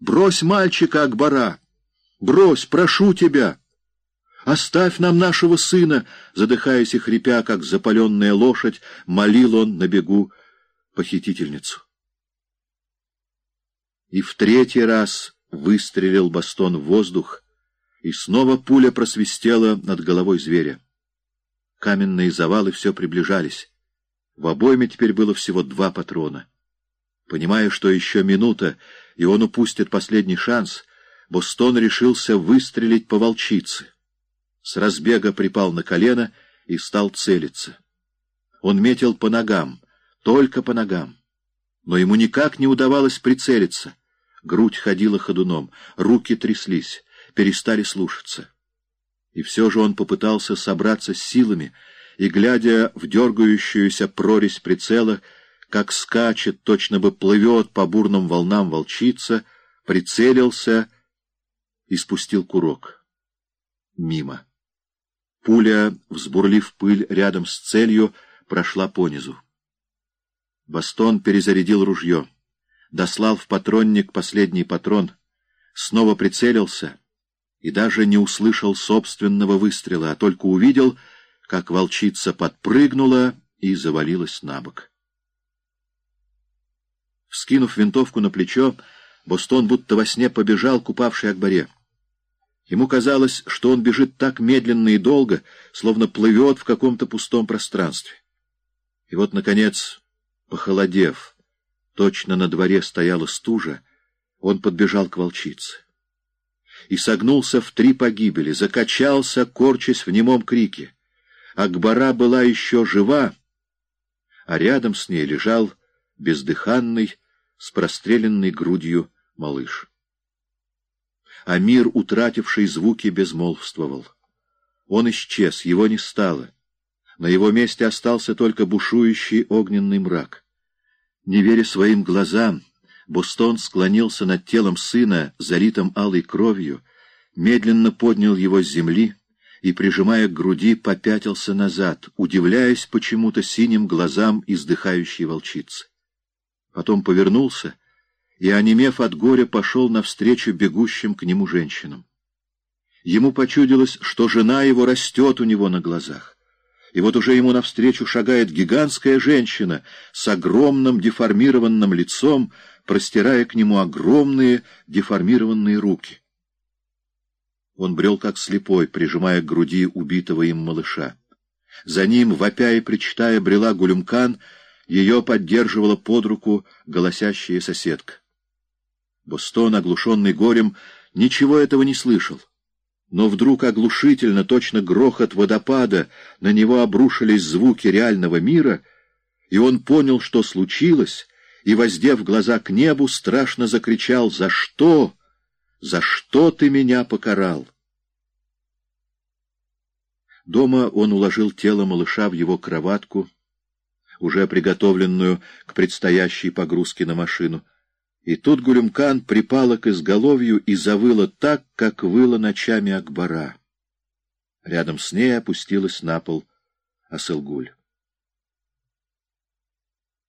Брось мальчика, Акбара! Брось, прошу тебя! Оставь нам нашего сына!» Задыхаясь и хрипя, как запаленная лошадь, молил он на бегу похитительницу. И в третий раз выстрелил бастон в воздух, и снова пуля просвистела над головой зверя. Каменные завалы все приближались. В обойме теперь было всего два патрона. Понимая, что еще минута, и он упустит последний шанс, Бостон решился выстрелить по волчице. С разбега припал на колено и стал целиться. Он метил по ногам, только по ногам. Но ему никак не удавалось прицелиться. Грудь ходила ходуном, руки тряслись, перестали слушаться. И все же он попытался собраться с силами, и, глядя в дергающуюся прорезь прицела, как скачет, точно бы плывет по бурным волнам волчица, прицелился и спустил курок. Мимо. Пуля, взбурлив пыль рядом с целью, прошла понизу. Бастон перезарядил ружье, дослал в патронник последний патрон, снова прицелился и даже не услышал собственного выстрела, а только увидел, как волчица подпрыгнула и завалилась на бок. Вскинув винтовку на плечо, Бостон будто во сне побежал к упавшей Акбаре. Ему казалось, что он бежит так медленно и долго, словно плывет в каком-то пустом пространстве. И вот, наконец, похолодев, точно на дворе стояла стужа, он подбежал к волчице. И согнулся в три погибели, закачался, корчась в немом крике. Акбара была еще жива, а рядом с ней лежал бездыханный, с простреленной грудью малыш. А мир, утративший звуки, безмолвствовал. Он исчез, его не стало. На его месте остался только бушующий огненный мрак. Не веря своим глазам, Бостон склонился над телом сына, залитым алой кровью, медленно поднял его с земли и, прижимая к груди, попятился назад, удивляясь почему-то синим глазам издыхающей волчицы. Потом повернулся и, онемев от горя, пошел навстречу бегущим к нему женщинам. Ему почудилось, что жена его растет у него на глазах. И вот уже ему навстречу шагает гигантская женщина с огромным деформированным лицом, простирая к нему огромные деформированные руки. Он брел как слепой, прижимая к груди убитого им малыша. За ним, вопя и причитая, брела Гулюмкан, ее поддерживала под руку голосящая соседка. Бостон, оглушенный горем, ничего этого не слышал. Но вдруг оглушительно, точно грохот водопада, на него обрушились звуки реального мира, и он понял, что случилось, и, воздев глаза к небу, страшно закричал «За что?» За что ты меня покарал? Дома он уложил тело малыша в его кроватку, уже приготовленную к предстоящей погрузке на машину. И тут Гулюмкан припала к изголовью и завыла так, как выла ночами Акбара. Рядом с ней опустилась на пол Асылгуль.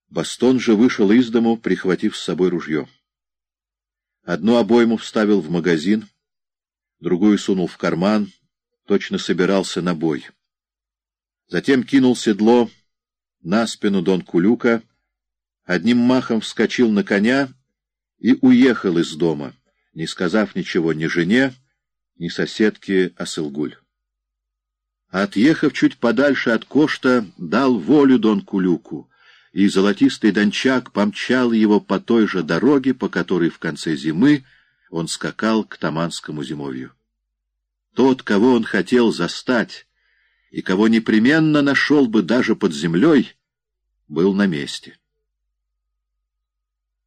Бастон же вышел из дому, прихватив с собой ружье. Одну обойму вставил в магазин, другую сунул в карман, точно собирался на бой. Затем кинул седло на спину Дон Кулюка, одним махом вскочил на коня и уехал из дома, не сказав ничего ни жене, ни соседке Асылгуль. Отъехав чуть подальше от Кошта, дал волю Дон Кулюку, и золотистый дончак помчал его по той же дороге, по которой в конце зимы он скакал к Таманскому зимовью. Тот, кого он хотел застать, и кого непременно нашел бы даже под землей, был на месте.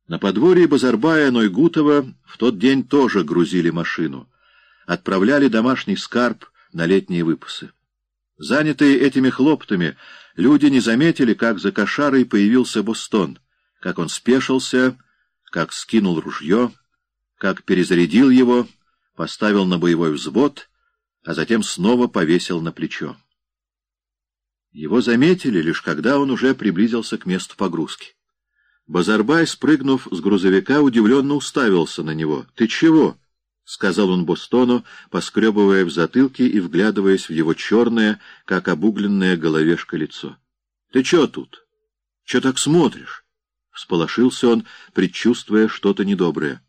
На подворье Базарбая Нойгутова в тот день тоже грузили машину, отправляли домашний скарб на летние выпасы. Занятые этими хлоптами, люди не заметили, как за кошарой появился Бостон, как он спешился, как скинул ружье, как перезарядил его, поставил на боевой взвод, а затем снова повесил на плечо. Его заметили, лишь когда он уже приблизился к месту погрузки. Базарбай, спрыгнув с грузовика, удивленно уставился на него. — Ты чего? — сказал он Бостону, поскребывая в затылке и вглядываясь в его черное, как обугленное головешка лицо. — Ты чё тут? Чё так смотришь? — всполошился он, предчувствуя что-то недоброе.